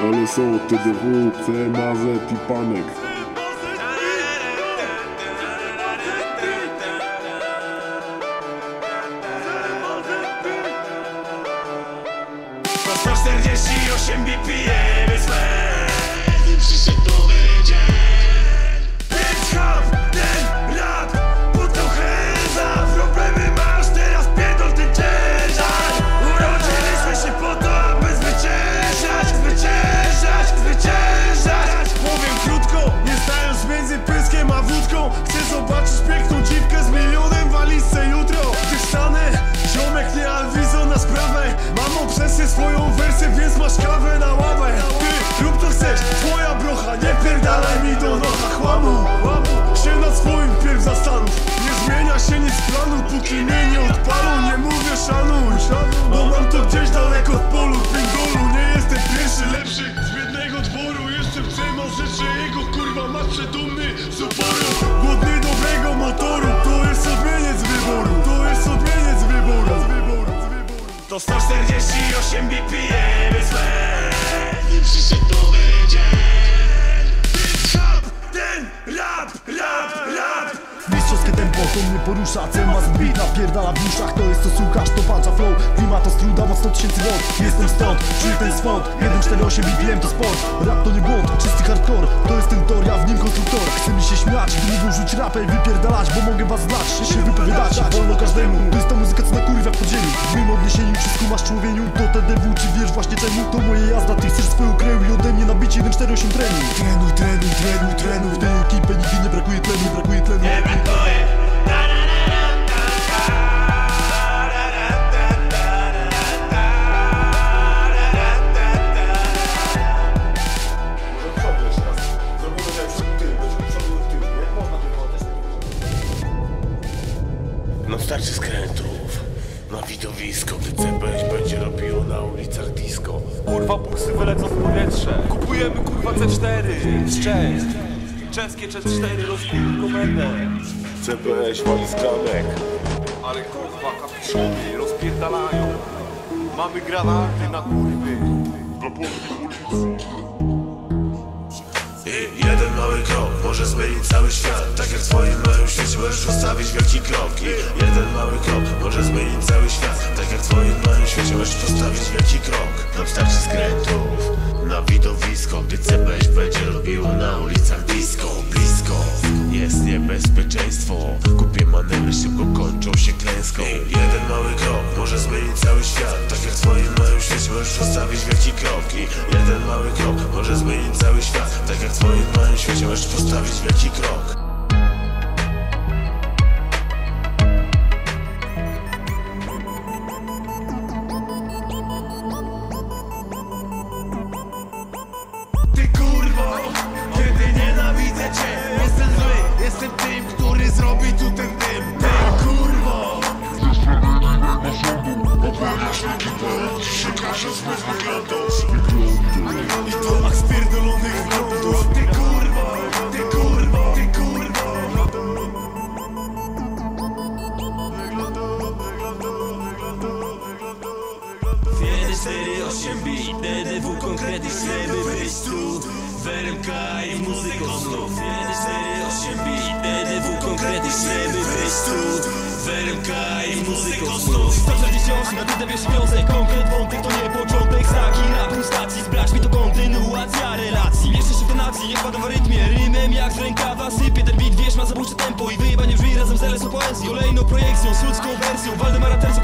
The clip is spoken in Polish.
LSO, TDW, CMAZ i Panek. Po 148 BPM jest sprawę Mam obsesję swoją wersję, więc masz kawę na ławę. Ty, rób to chcesz, twoja brocha, nie pierdalaj mi do nocha chłamu To 148 BPM jest Przyszedł nowy dzień hop, ten rap, rap, rap. Mistrzowskie tempo to mnie porusza CMA z beat napierdala w uszach. To jest to słuchasz, to pancza flow. Klimat to struda, ma 100 tysięcy wod Jestem stąd, czuję ten swąd. 148 BPM to sport. Rap to nie błąd, czysty hardcore. To jest ten tor, ja w nim konstruktor Chcę mi się śmiać, mówią rzuć rapę i wypierdalać Bo mogę was znać, się wypowiadać. Wolno każdemu, to jest ta muzyka co na kurwia w podziemiu. W mym odniesieniu, czy skumasz człowieniu To TDW, czy wiesz właśnie czemu? To moje jazda, ty chcesz swoją krew I ode mnie nabicie 148 trenuj Trenuj, trenuj, trenuj, trenuj. W tej ekipie nigdy nie No starczy skrętów Na widowisko Gdy CBŚ będzie robiło na ulicach disco Kurwa, buksy wylecą w powietrze. Kupujemy kurwa C4 z Czesk. Czeskie C4 rozkupił komendę. CBŚ wali skanek Ale kurwa, kapiszony rozpierdalają. Mamy granaty na kurwy. I jeden mały krok może zmienić cały świat. Tak jak w twoim małym świecie możesz postawić wielki krok I jeden mały krok. Może zmienić cały świat. Tak jak w twoim małym świecie możesz postawić wielki krok. Nam starczy skrętów na widowisko. Gdy CBŚ będzie robiło na ulicach Blisko możesz postawić wielki krok I jeden mały krok może zmienić cały świat. Tak jak w twoim małym świecie możesz postawić wielki krok I Ty kurwa, ty kurwa, ty kurwa osiem bit, DDW konkrety, śleby, wyjściu W RMK i w muzyką znów Jeden, cztery, osiem bit, DDW konkrety, śleby, wyjściu W RMK i w muzyką znów 140 na DDW śpiące, konkret wątek Projekcją, z ludzką wersją Waldemara Terzo